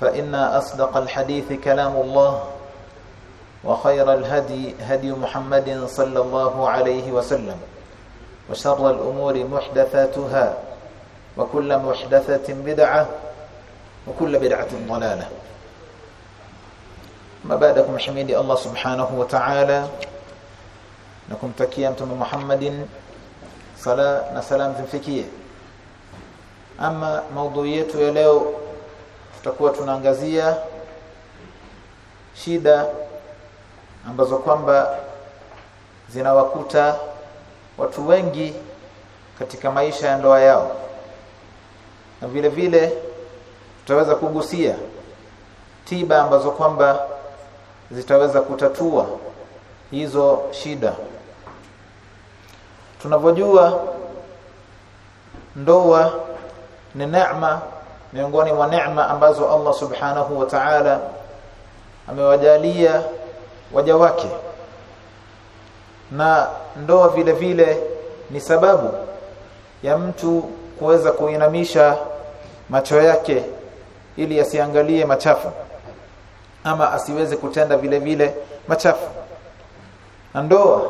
فإن أصدق الحديث كلام الله وخير الهدي هدي محمد صلى الله عليه وسلم وشر الأمور محدثاتها وكل محدثة بدعة وكل بدعة ضلالة. ما بعدكم حميد الله سبحانه وتعالى. نكم من محمد صلاة نسلام في فكيه أما موضوعيته اليوم tutakuwa tunaangazia shida ambazo kwamba zinawakuta watu wengi katika maisha ya ndoa yao. Na vile vile tutaweza kugusia tiba ambazo kwamba zitaweza kutatua hizo shida. Tunavyojua ndoa ni neema miongoni mwa neema ambazo Allah subhanahu wa ta'ala amewajalia waja wake. Na ndoa vile vile ni sababu ya mtu kuweza kuinamisha macho yake ili asiangalie machafu ama asiweze kutenda vile vile machafu. Na ndoa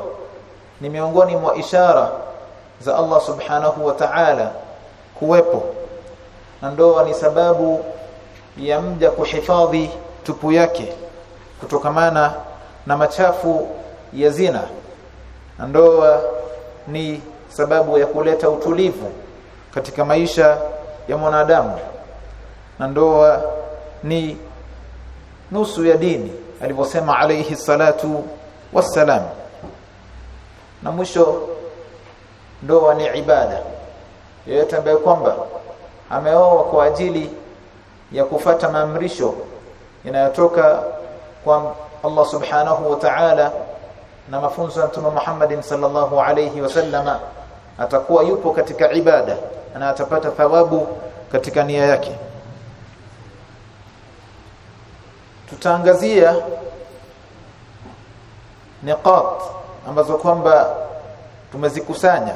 ni miongoni mwa ishara za Allah subhanahu wa ta'ala kuwepo na ndoa ni sababu ya mja kuhifadhi tupu yake kutokamana na machafu ya zina. Na ndoa ni sababu ya kuleta utulivu katika maisha ya mwanadamu. Na ndoa ni nusu ya dini alivyosema alayhi salatu wassalam. Na mwisho ndoa ni ibada. Yeyote ambaye kwamba ameoa kwa ajili ya kufata maamrisho yanayotoka kwa Allah subhanahu wa ta'ala na mafunzo ya Mtume Muhammad sallallahu alayhi wasallama atakuwa yupo katika ibada na atapata thawabu katika nia yake. Tutaangazia niqat ambazo kwamba tumezikusanya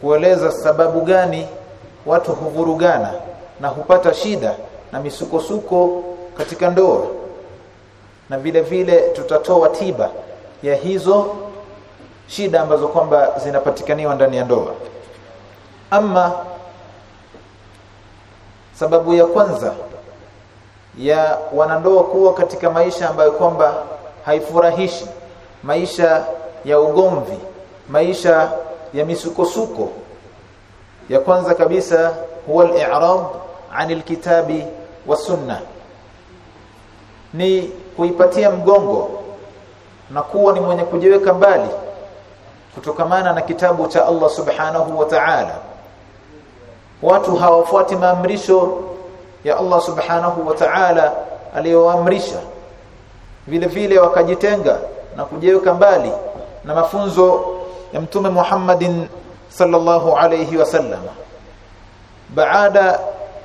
kueleza sababu gani watu huvurugana na hupata shida na misukosuko katika ndoa. Na vile vile tutatoa tiba ya hizo shida ambazo kwamba zinapatikaniwa ndani ya ndoa. Ama sababu ya kwanza ya wanandoa kuwa katika maisha ambayo kwamba haifurahishi maisha ya ugomvi maisha ya misukosuko ya kwanza kabisa huwa al-i'rad 'an al-kitabi was-sunnah ni kuipatia mgongo na kuwa ni mwenye kujiweka mbali kutokamana na kitabu cha Allah subhanahu wa ta'ala. Watu hawafuati maamrisho ya Allah subhanahu wa ta'ala aliyoamrisha vile vile wakajitenga na kujiweka mbali na mafunzo ya mtume Muhammadin sallallahu alayhi wasallam baada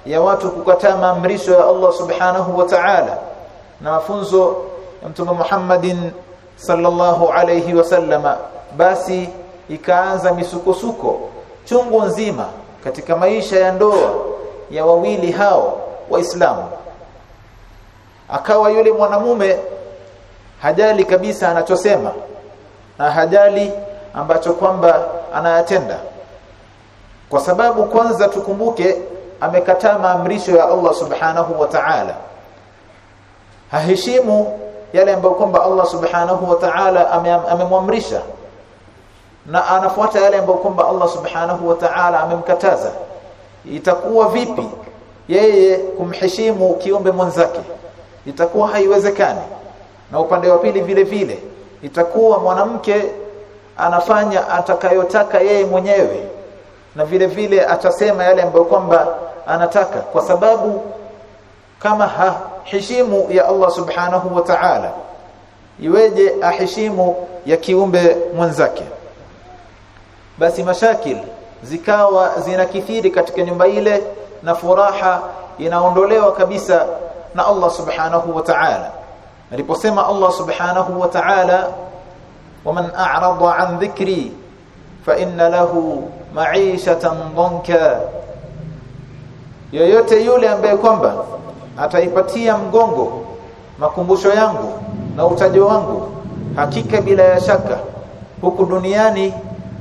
ya watu kukataa maamrisho ya Allah subhanahu wa ta'ala na mafunzo ya mtume Muhammadin sallallahu alayhi wasallama basi ikaanza misukosuko chungu nzima katika maisha ya ndoa ya wawili hao waislamu. Akawa yule mwanamume hajali kabisa anachosema na hajali ambacho kwamba anayatenda. Kwa sababu kwanza tukumbuke amekataa maamrisho ya Allah subhanahu wa ta'ala. Haheshimu yale ambayo kwamba Allah subhanahu wa ta'ala amemwamrisha. Na anafuata yale ambayo kwamba Allah subhanahu wa ta'ala amemkataza. Itakuwa vipi yeye kumheshimu kiumbe mwenzake? Itakuwa haiwezekani. Na upande wa pili vile vile itakuwa mwanamke anafanya atakayotaka yeye mwenyewe na vile vile atasema yale ambayo kwamba anataka kwa sababu kama ha, haheshimu ya Allah subhanahu wa ta'ala iweje aheshimu ya kiumbe mwenzake? Basi mashakil zikawa zinakithiri katika nyumba ile na furaha inaondolewa kabisa na Allah subhanahu wa ta'ala. Aliposema Allah subhanahu wa ta'ala waman a'rada an dhikri fa له ma'ishatan dhanka yoyote yule ambaye kwamba ataipatia mgongo makumbusho yangu na utajo wangu hakika bila ya shaka huku duniani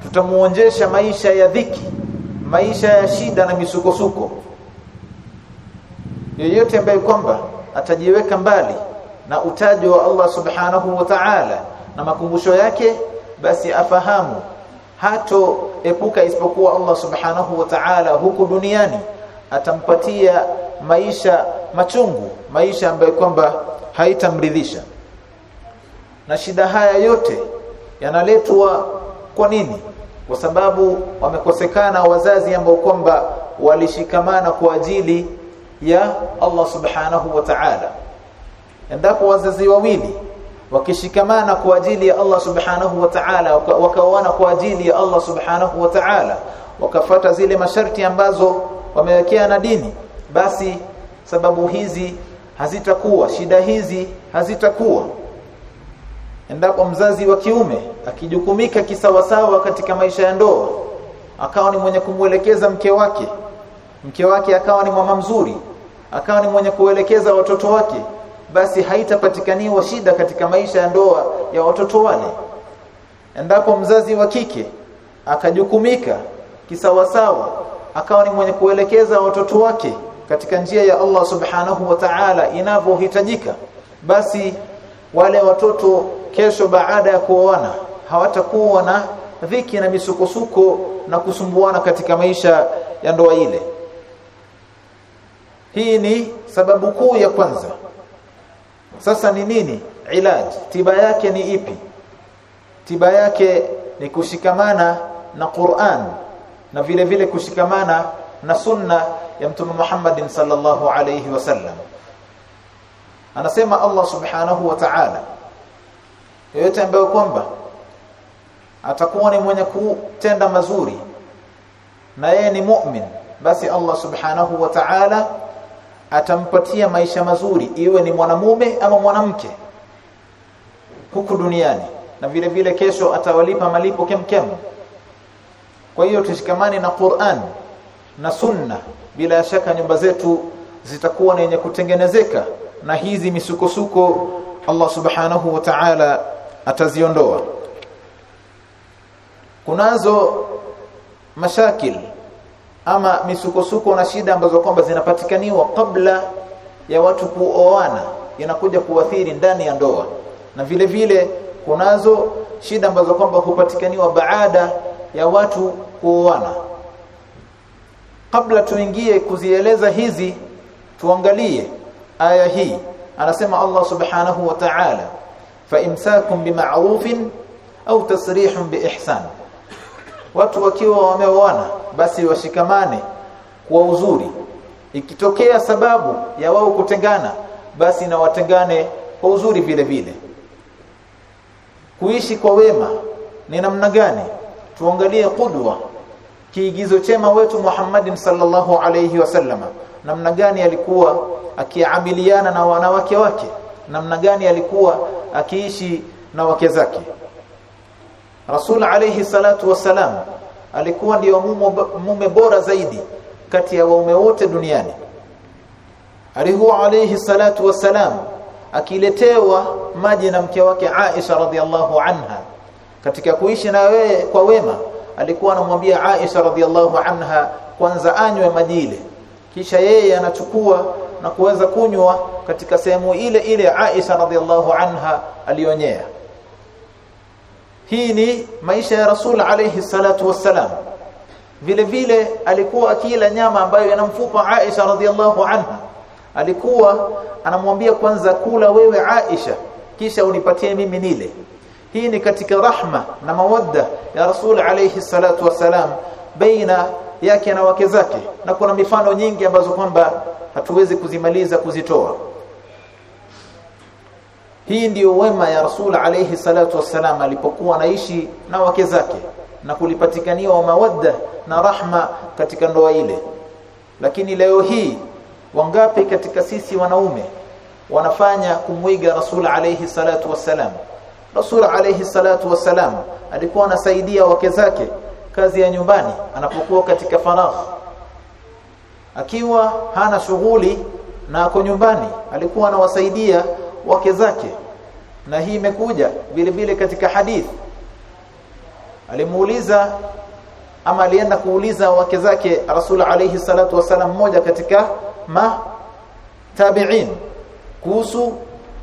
tutamuonjesha maisha ya dhiki maisha ya shida na misukosuko yoyote ambaye kwamba atajiweka mbali na utajo wa Allah subhanahu wa ta'ala na makumbusho yake basi afahamu hato epuka isipokuwa Allah subhanahu wa ta'ala huku duniani atampatia maisha machungu maisha ambayo kwamba haitamridhisha. Na shida haya yote yanaletwa kwa nini? Kwa sababu wamekosekana wazazi ambao kwamba walishikamana kwa ajili ya Allah subhanahu wa ta'ala. Endapo wazazi wawili wakishikamana kwa ajili ya Allah subhanahu wa ta'ala wakaoana kwa ajili ya Allah subhanahu wa ta'ala wakafata zile masharti ambazo wamewekea na dini basi sababu hizi hazitakuwa shida hizi hazitakuwa. Endapo mzazi wa kiume akijukumika kisawasawa katika maisha ya ndoa akawa ni mwenye kumwelekeza mke wake mke wake akawa ni mama mzuri akawa ni mwenye kuelekeza watoto wake basi haitapatikaniwa shida katika maisha ya ndoa ya watoto wale endapo mzazi wa kike akajukumika kisawasawa akawa ni mwenye kuelekeza watoto wake katika njia ya Allah subhanahu wa ta'ala inavyohitajika basi wale watoto kesho baada ya kuoana hawatakuwa na dhiki na misukosuko na kusumbuana katika maisha ya ndoa ile. Hii ni sababu kuu ya kwanza sasa ni nini? Ilaj tiba yake ni ipi? Tiba yake ni kushikamana na Qur'an na vile vile kushikamana na sunna ya mtume Muhammad sallallahu alayhi wasallam anasema Allah subhanahu wa ta'ala yote ambayo kwamba atakuwa ni mwenye kutenda mazuri na yeye ni mu'min basi Allah subhanahu wa ta'ala atampatia maisha mazuri iwe ni mwanamume ama mwanamke huku duniani. Na vile vile kesho atawalipa malipo kemkem. Kwa hiyo tushikamane na Qur'an na sunna. Bila shaka nyumba zetu zitakuwa na yenye kutengenezeka na hizi misukosuko Allah subhanahu wa ta'ala ataziondoa. Kunazo mashakil ama misukosuko na shida ambazo kwamba zinapatikaniwa kabla ya watu kuoana inakuja kuathiri ndani ya ndoa. Na vile vile kunazo shida ambazo kwamba hupatikaniwa baada ya watu kuoana. Kabla tuingie kuzieleza hizi tuangalie aya hii. Anasema Allah subhanahu wa ta'ala fa imsakum bima'rufin au tasrihun biihsan watu wakiwa wameoana basi washikamane kwa uzuri. Ikitokea sababu ya wao kutengana basi na watengane kwa uzuri vile vile. Kuishi kwa wema ni namna gani? Tuangalie kudwa kiigizo chema wetu Muhammadin sallallahu alayhi wasallam namna gani alikuwa akiamiliana na wanawake wake? Namna gani alikuwa akiishi na wake zake Rasul alayhi salatu wasalam alikuwa ndio mume bora zaidi kati ya waume wote duniani. Alikuwa alayhi salatu wasalam akiletewa maji na mke wake Aisha radhiallahu anha. Katika kuishi na we kwa wema alikuwa anamwambia Aisha radhiallahu anha kwanza anywe maji ile. Kisha yeye anachukua na kuweza kunywa katika sehemu ile ile Aisha radhiallahu anha alionyea hii ni maisha ya Rasul alayhi salatu wassalam. Vile vile alikuwa akila nyama ambayo inamfupa Aisha radhiallahu anha. Alikuwa anamwambia kwanza kula wewe Aisha kisha unipatie mimi nile. Hii ni katika rahma na mawadda ya Rasul alayhi salatu wassalam baina yake na wake zake. Na kuna mifano nyingi ambazo kwamba hatuwezi kuzimaliza kuzitoa hii ndiyo wema ya Rasul alayhi salatu wassalam alipokuwa anaishi na wake zake na kulipatikaniwa mawadda na rahma katika ndoa ile. Lakini leo hii wangapi katika sisi wanaume wanafanya kumwiga Rasul alayhi salatu wassalam? Rasul alayhi salatu wassalam alikuwa anasaidia wake zake kazi ya nyumbani anapokuwa katika faragh akiwa hana shughuli na ako nyumbani alikuwa anawasaidia wake zake. Na hii imekuja vile vile katika hadith. Alimuuliza ama alienda kuuliza wake zake Rasul alayhi salatu wasalam mmoja katika ma tabi'in kuhusu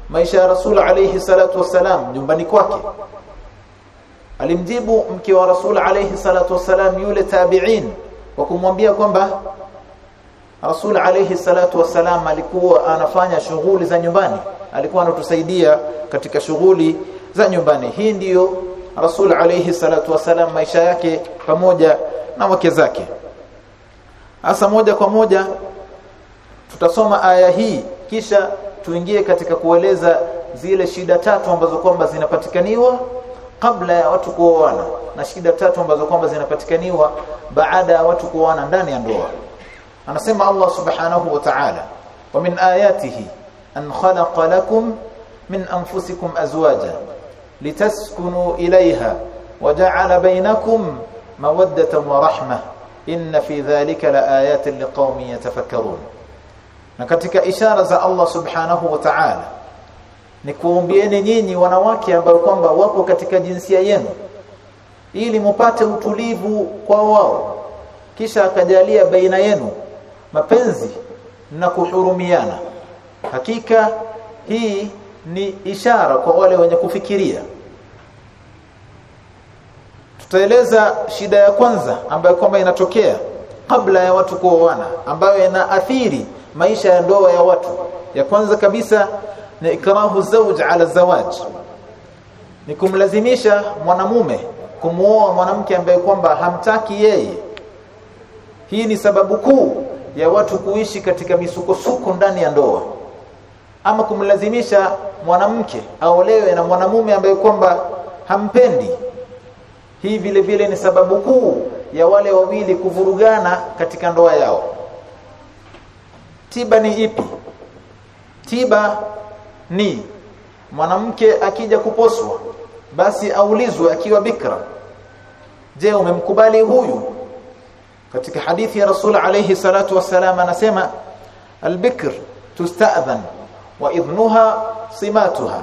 maisha ya Rasul alayhi salatu wasalam nyumbani kwake. Alimjibu mke wa Rasul alayhi salatu wasalam yule tabi'in kwa kumwambia kwamba Rasul alayhi salatu wasalam alikuwa anafanya shughuli za nyumbani alikuwa anatusaidia katika shughuli za nyumbani. Hii ndiyo Rasul alayhi salatu wasalam maisha yake pamoja na wake zake. Hasa moja kwa moja tutasoma aya hii kisha tuingie katika kueleza zile shida tatu ambazo kwamba zinapatikaniwa kabla ya watu kuoana na shida tatu ambazo kwamba zinapatikaniwa baada ya watu kuoana ndani ya ndoa. Anasema Allah subhanahu wa ta'ala wa min ayatihi an khalaqa lakum min anfusikum azwaja litaskunu ilayha wa ja'ala bainakum mawaddatan wa rahma inna fi dhalika laayatin liqaumin yatafakkarun na katika ishara za Allah subhanahu wa ta'ala ni kuombieni nyinyi wanawake ambao kwamba wapo katika jinsia yenu ili mupate utulivu kwa wao kisha akajalia baina yenu mapenzi na kuhurumiana hakika hii ni ishara kwa wale wenye kufikiria. Tutaeleza shida ya kwanza ambayo kwamba inatokea kabla ya watu kuoana ambayo inaathiri maisha ya ndoa ya watu. Ya kwanza kabisa ni ikrahu zawj ala zawaj. Ni kumlazimisha mwanamume kumuoa mwanamke ambaye kwamba hamtaki yeye. Hii ni sababu kuu ya watu kuishi katika misukosuko ndani ya ndoa ama kumlazimisha mwanamke aolewe na mwanamume ambaye kwamba hampendi. Hii vile vile ni sababu kuu ya wale wawili kuvurugana katika ndoa yao. Tiba ni ipi? Tiba ni mwanamke akija kuposwa basi aulizwe akiwa bikra. Je umemkubali huyu? Katika hadithi ya rasul alayhi salatu wasalam anasema albikr tusta'dhan wa idhnuha simatuha.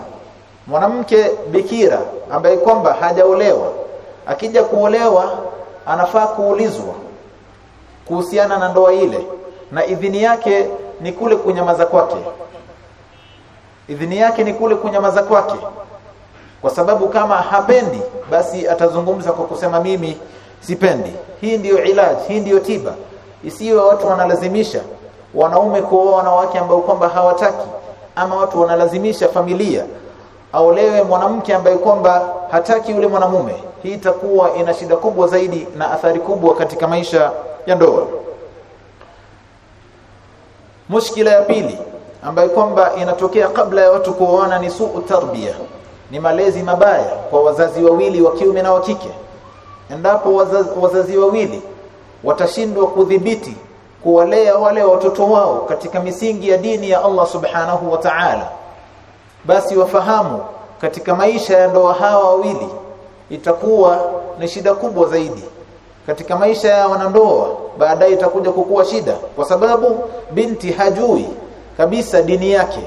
Mwanamke bikira ambaye kwamba hajaolewa akija kuolewa anafaa kuulizwa kuhusiana na ndoa ile na idhini yake ni kule kunyamaza kwake. Idhini yake ni kule kunyamaza kwake. Kwa sababu kama hapendi basi atazungumza kwa kusema mimi sipendi. Hii ndiyo ilaji hii ndiyo tiba. Isiwe watu wanalazimisha wanaume kuoa wanawake ambao kwamba hawataki ama watu wanalazimisha familia aolewe mwanamke ambaye kwamba hataki yule mwanamume. Hii itakuwa ina shida kubwa zaidi na athari kubwa katika maisha ya ndoa. Mushkila ya pili ambayo kwamba inatokea kabla ya watu kuoana ni suu tarbia ni malezi mabaya kwa wazazi wawili wa kiume na wa kike. Endapo wazazi, wazazi wawili watashindwa kudhibiti kuwalea wale watoto wao katika misingi ya dini ya Allah subhanahu wa ta'ala. Basi wafahamu katika maisha ya ndoa hawa wawili itakuwa ni shida kubwa zaidi. Katika maisha ya wanandoa baadaye itakuja kukua shida kwa sababu binti hajui kabisa dini yake.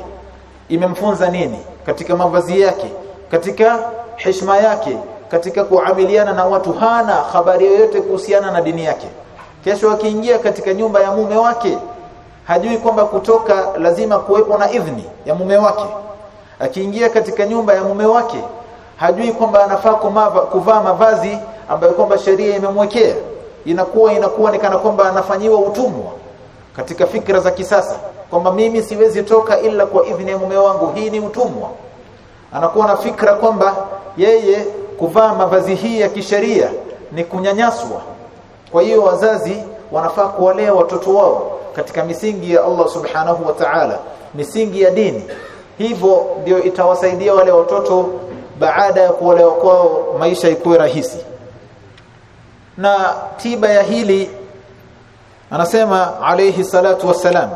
Imemfunza nini? Katika mavazi yake katika heshima yake katika kuamiliana na watu hana habari yoyote kuhusiana na dini yake kesho akiingia katika nyumba ya mume wake hajui kwamba kutoka lazima kuwepo na idhni ya mume wake. Akiingia katika nyumba ya mume wake hajui kwamba anafaa kuvaa mavazi ambayo kwamba sheria imemwekea. Inakuwa inakuwa ni kana kwamba anafanyiwa utumwa katika fikra za kisasa kwamba mimi siwezi toka ila kwa idhini ya mume wangu. Hii ni utumwa. Anakuwa na fikra kwamba yeye kuvaa mavazi hii ya kisheria ni kunyanyaswa kwa hiyo wazazi wanafaa kuwalea watoto wao katika misingi ya Allah subhanahu wa ta'ala misingi ya dini. Hivyo ndio itawasaidia wale watoto baada ya kuolewa kwao maisha ikuwe rahisi. Na tiba ya hili anasema alayhi salatu wassalam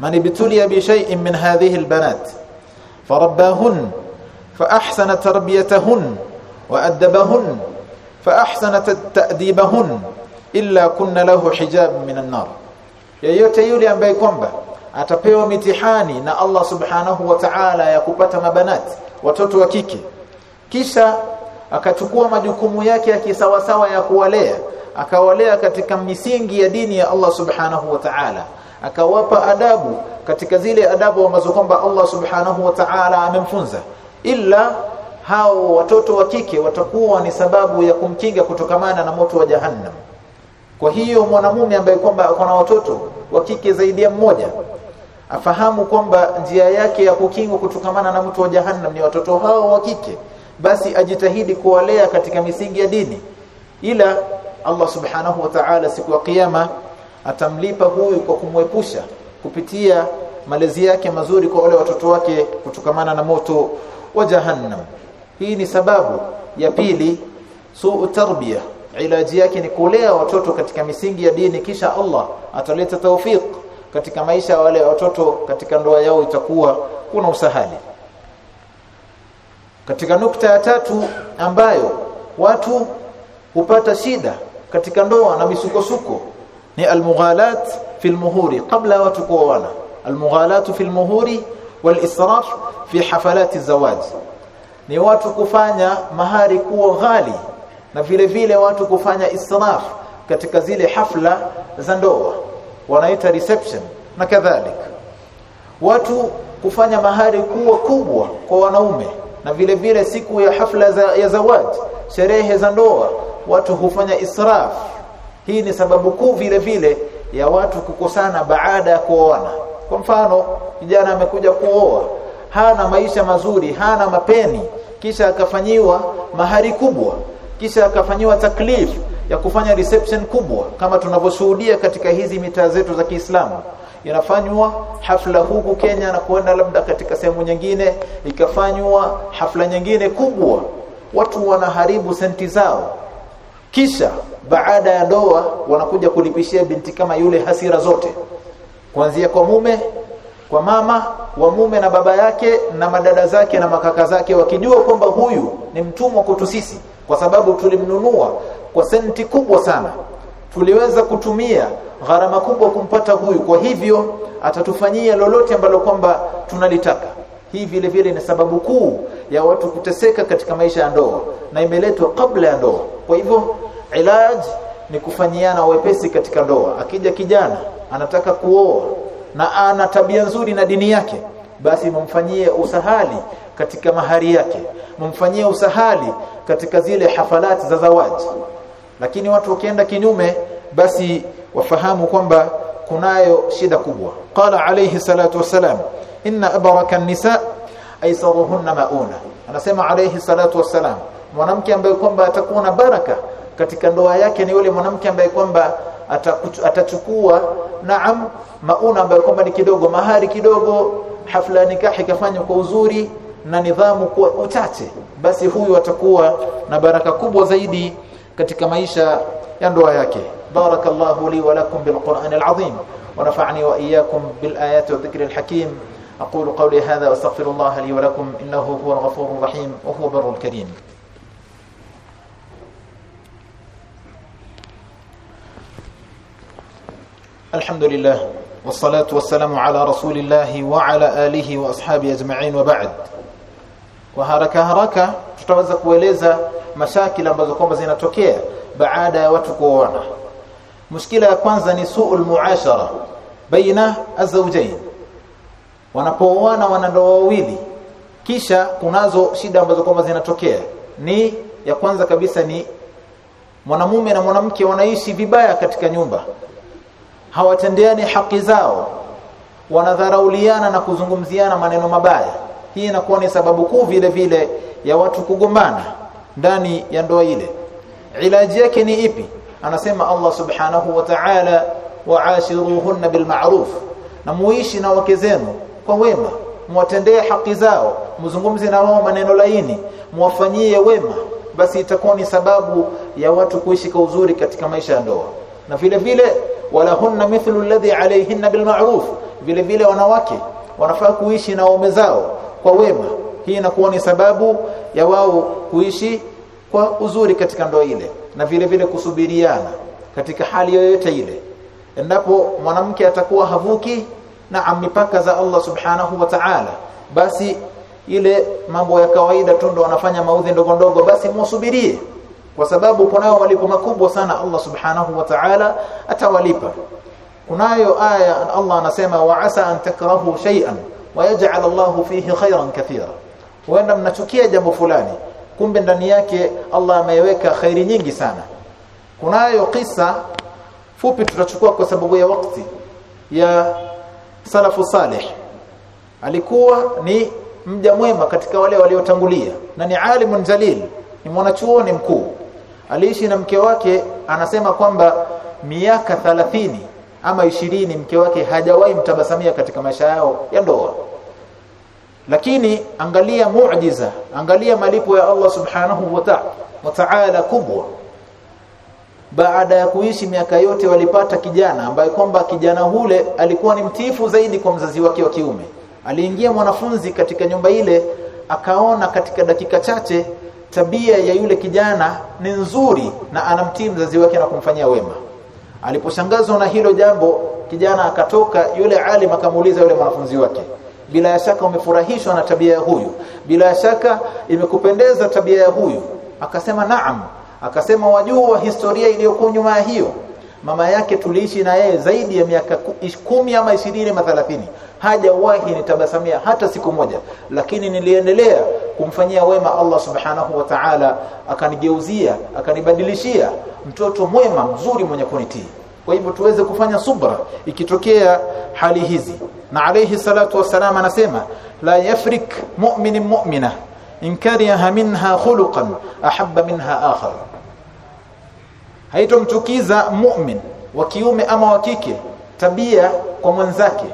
man ibtuliya bi shay'in min hadhihi albanat farabbahun fa ahsana tarbiyatahun wa adabahun fa ahsana ta'dibahun illa kunna lahu hijab min an-nar yeyote yule ambaye kwamba atapewa mitihani na Allah subhanahu wa ta'ala ya kupata mabanati watoto wa kike kisha akachukua majukumu yake ya kisawasawa ya kuwalea akawalea katika misingi ya dini ya Allah subhanahu wa ta'ala akawapa adabu katika zile adabu ambazo kwamba Allah subhanahu wa ta'ala amemfunza ila hao watoto wa kike watakuwa ni sababu ya kumkinga kutokamana na moto wa jahannam. Kwa hiyo mwanamume ambaye kwamba akona watoto wa kike zaidi ya mmoja afahamu kwamba njia yake ya kukingwa kutokamana na moto wa jahannam ni watoto hao wa kike basi ajitahidi kuwalea katika misingi ya dini. Ila Allah subhanahu wa ta'ala siku ya kiyama atamlipa huyu kwa kumwepusha kupitia malezi yake mazuri kwa wale watoto wake kutokamana na moto wa jahannam hii ni sababu ya pili suu tarbia ilaji yake ni kulea watoto katika misingi ya dini kisha Allah ataleta tawfik katika maisha wale watoto katika ndoa yao itakuwa kuna usahali. Katika nukta ya tatu ambayo watu hupata shida katika ndoa na misukosuko ni almughalat fil muhuri kabla watu kuoana. Almughalat fi wal walisraf fi hafalat azawaj ni watu kufanya mahari kuwa ghali na vile vile watu kufanya israf katika zile hafla za ndoa wanaita reception na kadhalika watu kufanya mahari kuwa kubwa kwa wanaume na vile vile siku ya hafla za, ya zawadi sherehe za ndoa watu hufanya israf. Hii ni sababu kuu vile vile ya watu kukosana baada ya kuoana. Kwa mfano kijana amekuja kuoa hana maisha mazuri hana mapeni kisha akafanyiwa mahari kubwa. Kisha akafanyiwa taklif ya kufanya reception kubwa kama tunavyoshuhudia katika hizi mitaa zetu za Kiislamu. Inafanywa hafla huku Kenya na kuenda labda katika sehemu nyingine ikafanywa hafla nyingine kubwa. Watu wanaharibu senti zao. Kisha baada ya ndoa wanakuja kulipishia binti kama yule hasira zote. Kuanzia kwa mume kwa mama wa mume na baba yake na madada zake na makaka zake wakijua kwamba huyu ni mtumwa kwetu sisi kwa sababu tulimnunua kwa senti kubwa sana. Tuliweza kutumia gharama kubwa kumpata huyu kwa hivyo atatufanyia lolote ambalo kwamba tunalitaka. Hii vile vile ni sababu kuu ya watu kuteseka katika maisha ya ndoa na imeletwa kabla ya ndoa. Kwa hivyo ilaji ni kufanyiana wepesi katika ndoa. Akija kijana anataka kuoa na ana tabia nzuri na dini yake basi mumfanyie usahali katika mahari yake mumfanyie usahali katika zile hafalati za zawaji lakini watu wakienda kinyume basi wafahamu kwamba kunayo shida kubwa. Qala alayhi salatu wasalam inna abaraka an-nisa aisaruhunna mauna. Anasema alayhi salatu wasalam mwanamke ambaye kwamba atakuwa na baraka katika ndoa yake ni yule mwanamke ambaye kwamba atachukua naam mauna ambaye kwamba ni kidogo mahari kidogo hafla nikahi kafanywa kwa uzuri na nidhamu kwa uchache basi huyu atakuwa na baraka kubwa zaidi katika maisha ya ndoa yake بارك الله لي ولكم بالقرآن العظيم ونفعني وإياكم بالآيات والذكر الحكيم أقول قولي هذا واستغفر الله لي ولكم إنه هو الغفور الرحيم وهو بر الكريم Alhamdulillah wassalatu wassalamu ala rasulillahi wa ala alihi wa ashabi ajma'in wa ba'd. Kwa haraka haraka tutaweza kueleza mashakili ambazo kwamba zinatokea baada ya watu kuoana. Mushkila ya kwanza ni su'ul muashara baina azawjain. Wanapooana wanandoa wawili kisha kunazo shida ambazo kwamba zinatokea. Ni ya kwanza kabisa ni mwanamume na mwanamke wanaishi vibaya katika nyumba hawatendeani haki zao wanadharauliana na kuzungumziana maneno mabaya. Hii inakuwa ni sababu kuu vile vile ya watu kugombana ndani ya ndoa ile. Ilaji yake ni ipi? Anasema Allah subhanahu wa ta'ala wa'ashiruhunna bil ma'ruf na muishi na wake zenu kwa wema muwatendee haki zao mzungumze na wao maneno laini muwafanyie wema basi itakuwa ni sababu ya watu kuishi kwa uzuri katika maisha ya ndoa. Na vile vile walahunna mithlu alladhi alayhinna bil ma'ruf. Vile vile wanawake wanafaa kuishi na waume zao kwa wema. Hii inakuwa ni sababu ya wao kuishi kwa uzuri katika ndoa ile na vile vile kusubiriana katika hali yoyote ile. Endapo mwanamke atakuwa havuki na mipaka za Allah subhanahu wa ta'ala basi ile mambo ya kawaida tu ndo wanafanya maudhi ndogo ndogo basi musubirie kwa sababu kunayo malipo makubwa sana Allah subhanahu wa ta'ala atawalipa. Kunayo aya Allah anasema wa asa an takrahu shay'an wa yaj'al Allahu fihi khayran kathira. Huenda mnachukia jambo fulani kumbe ndani yake Allah ameweka khairi nyingi sana. Kunayo kisa fupi tutachukua kwa sababu ya wakati ya salafu salih. Alikuwa ni mja mwema katika wale waliotangulia na ni alimun jalil ni mwanachuoni mkuu aliishi na mke wake anasema kwamba miaka 30 ama ishirini mke wake hajawahi mtabasamia katika maisha yao ya ndoa. Lakini angalia muujiza angalia malipo ya Allah subhanahu wa ta'ala kubwa. Baada ya kuishi miaka yote walipata kijana ambaye kwamba kijana hule alikuwa ni mtiifu zaidi kwa mzazi wake wa kiume. Aliingia mwanafunzi katika nyumba ile akaona katika dakika chache tabia ya yule kijana ni nzuri na anamtii mzazi wake na kumfanyia wema. Aliposhangazwa na hilo jambo kijana akatoka yule alim akamuuliza yule mwanafunzi wake bila shaka umefurahishwa na tabia ya huyu? Bila shaka imekupendeza tabia ya huyu? Akasema naam. Akasema wajua historia iliyokuwa nyuma ya hiyo. Mama yake tuliishi na yeye zaidi ya miaka kumi ama ishirini ama thelathini hajawahi nitabasamia hata siku moja. Lakini niliendelea kumfanyia wema Allah subhanahu wa ta'ala akanigeuzia akanibadilishia mtoto mwema mzuri mwenye kunitii. Kwa hivyo tuweze kufanya subra. Ikitokea hali hizi na alayhi salatu wasalam anasema la yafrik mu'min mu'mina in kariha minha khuluqan ahabba minha akhar. Haitomchukiza mu'min wa kiume ama wa kike tabia kwa mwenzake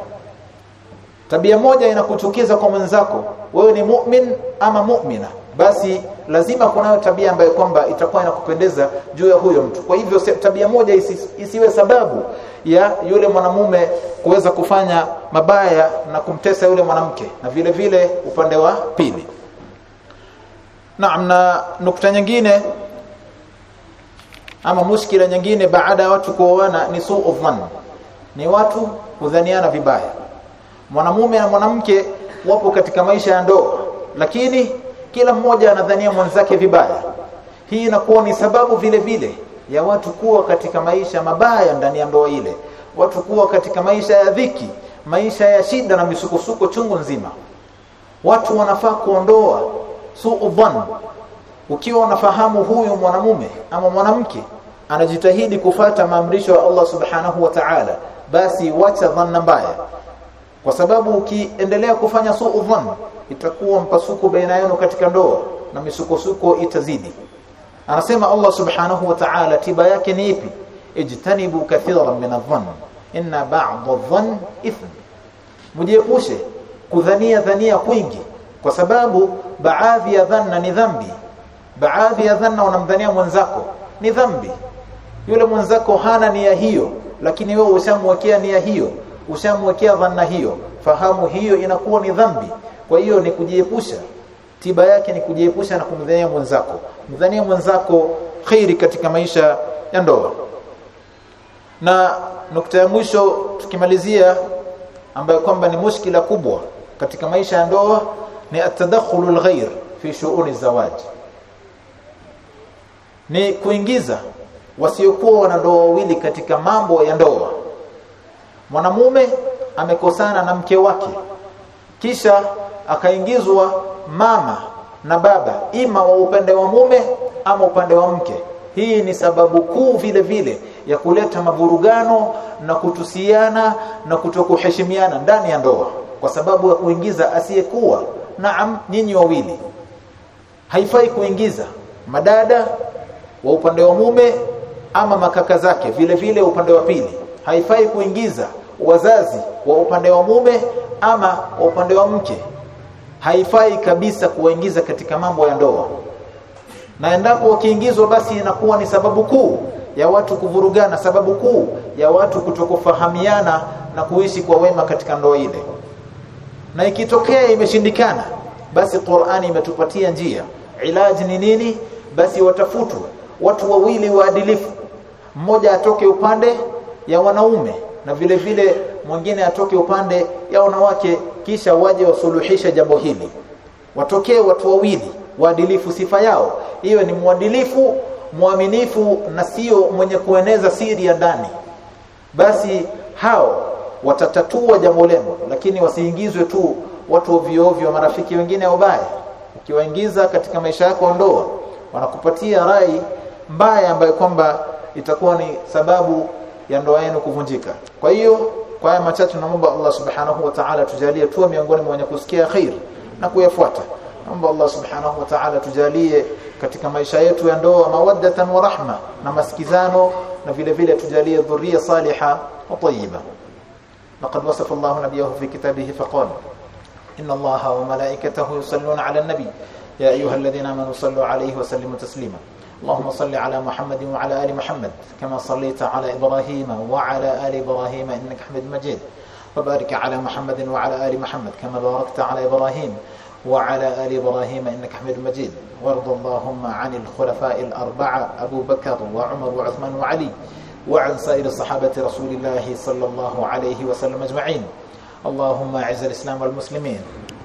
tabia moja inakuchukiza kwa mwenzako wewe ni mu'min ama mu'mina. Basi lazima kunayo tabia ambayo kwamba itakuwa inakupendeza juu ya huyo mtu. Kwa hivyo tabia moja isi, isiwe sababu ya yule mwanamume kuweza kufanya mabaya na kumtesa yule mwanamke na vile vile upande wa pili. Naam na nukta nyingine ama mushkila nyingine baada ya watu kuoana ni suu dhann. Ni watu kudhaniana vibaya mwanamume na mwanamke wapo katika maisha ya ndoa. Lakini kila mmoja anadhania mwenzake vibaya. Hii inakuwa ni sababu vile vile ya watu kuwa katika maisha mabaya ndani ya ndoa ile. Watu kuwa katika maisha ya dhiki maisha ya shida na misukosuko chungu nzima. Watu wanafaa kuondoa suu dhann ukiwa unafahamu huyu mwanamume ama mwanamke anajitahidi kufata maamrisho ya Allah subhanahu wa ta'ala basi wacha dhanna mbaya kwa sababu ukiendelea kufanya suu dhann itakuwa mpasuko baina yenu katika ndoa na misukosuko itazidi. Anasema Allah subhanahu wa ta'ala tiba yake ni ipi? Ijtanibu kathiran min adh-dhann inna ba'd adh-dhann ithm mujiepushe kudhania dhania kwingi kwa sababu baadhi ya dhanna ni dhambi. Baadhi ya dhanna unamdhania mwenzako ni dhambi. Yule mwenzako hana nia hiyo lakini wewe ushamwekea nia hiyo ushamwekea dhanna hiyo fahamu hiyo inakuwa ni dhambi. Kwa hiyo ni kujiepusha. Tiba yake ni kujiepusha na kumdhania mwenzako. Mdhania mwenzako khairi katika maisha ya ndoa. Na nukta ya mwisho tukimalizia ambayo kwamba ni mushkila kubwa katika maisha ya ndoa ni atadakhulul ghair fi shu'uni zawaj. Ni kuingiza wasiokuwa wanandoa wawili katika mambo ya ndoa mwanamume amekosana na mke wake. Kisha akaingizwa mama na baba ima wa upande wa mume ama upande wa mke. Hii ni sababu kuu vile vile ya kuleta mavurugano na kutusiana na kutokuheshimiana ndani ya ndoa. Kwa sababu ya kuingiza asiyekuwa naam nyinyi wawili. Haifai kuingiza madada wa upande wa mume ama makaka zake vile vile upande wa pili haifai kuingiza wazazi wa upande wa mume ama wa upande wa mke. Haifai kabisa kuwaingiza katika mambo ya ndoa. Na endapo wakiingizwa basi inakuwa ni sababu kuu ya watu kuvurugana sababu kuu ya watu kutokufahamiana na kuishi kwa wema katika ndoa ile. Na ikitokea imeshindikana basi Qur'ani imetupatia njia. Ilaji ni nini? Basi watafutwa watu wawili waadilifu. Mmoja atoke upande ya wanaume na vile vile mwingine atoke upande ya wanawake kisha waje wasuluhisha jambo hili. Watokee watu wawili waadilifu sifa yao. Hiyo ni mwadilifu mwaminifu na sio mwenye kueneza siri ya ndani. Basi hao watatatua jambo lenu lakini wasiingizwe tu watu ovyo ovyo marafiki wengine wabaya. Ukiwaingiza katika maisha yako ndoa wanakupatia rai mbaya ambayo kwamba itakuwa ni sababu ya ndoa yenu kuvunjika. Kwa hiyo kwa haya machache tunaomba Allah subhanahu wa ta'ala tujalie tuwe miongoni mwa wenye kusikia khair na kuyafuata. Naomba Allah subhanahu wa ta'ala tujalie katika maisha yetu ya ndoa mawaddatan wa rahma na masikizano na vile vile tujalie dhuria saliha wa tayyiba. Laqad wasafa Allah nabiyahu fi kitabihi faqala inna Allah wa malaikatahu yusalluna 'ala an-nabi ya ayyuhalladhina amanu sallu 'alayhi wa sallimu taslima. اللهم صل على محمد وعلى آل محمد كما صليت على إبراهيم وعلى آل إبراهيم إنك حميد مجيد. وبارك على محمد وعلى آل محمد كما باركت على إبراهيم وعلى آل إبراهيم إنك حميد مجيد. وارض اللهم عن الخلفاء الأربعة أبو بكر وعمر وعثمان وعلي وعن سائر صحابة رسول الله صلى الله عليه وسلم أجمعين. اللهم أعز الإسلام والمسلمين.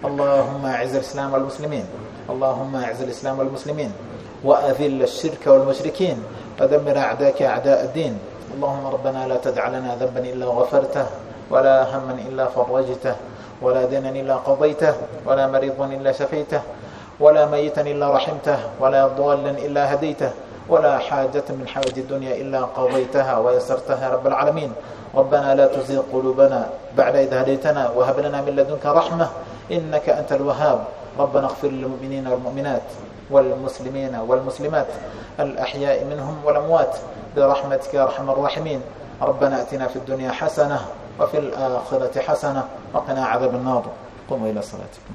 اللهم أعز الإسلام والمسلمين. اللهم أعز الإسلام والمسلمين. وأذل الشرك والمشركين. ودمر أعداءك أعداء الدين. اللهم ربنا لا تدع لنا ذنبا إلا غفرته ولا هما إلا فرجته ولا دينا إلا قضيته ولا مريضا إلا شفيته ولا ميتا إلا رحمته ولا ضالا إلا هديته ولا حاجة من حوائج الدنيا إلا قضيتها ويسرتها رب العالمين. ربنا لا تزغ قلوبنا بعد إذ هديتنا وهب لنا من لدنك رحمة إنك أنت الوهاب. ربنا اغفر للمؤمنين والمؤمنات. والمسلمين والمسلمات الأحياء منهم والأموات برحمتك يا أرحم الراحمين. ربنا أتنا في الدنيا حسنة وفي الآخرة حسنة وقنا عذاب النار. قوموا إلى صلاتكم.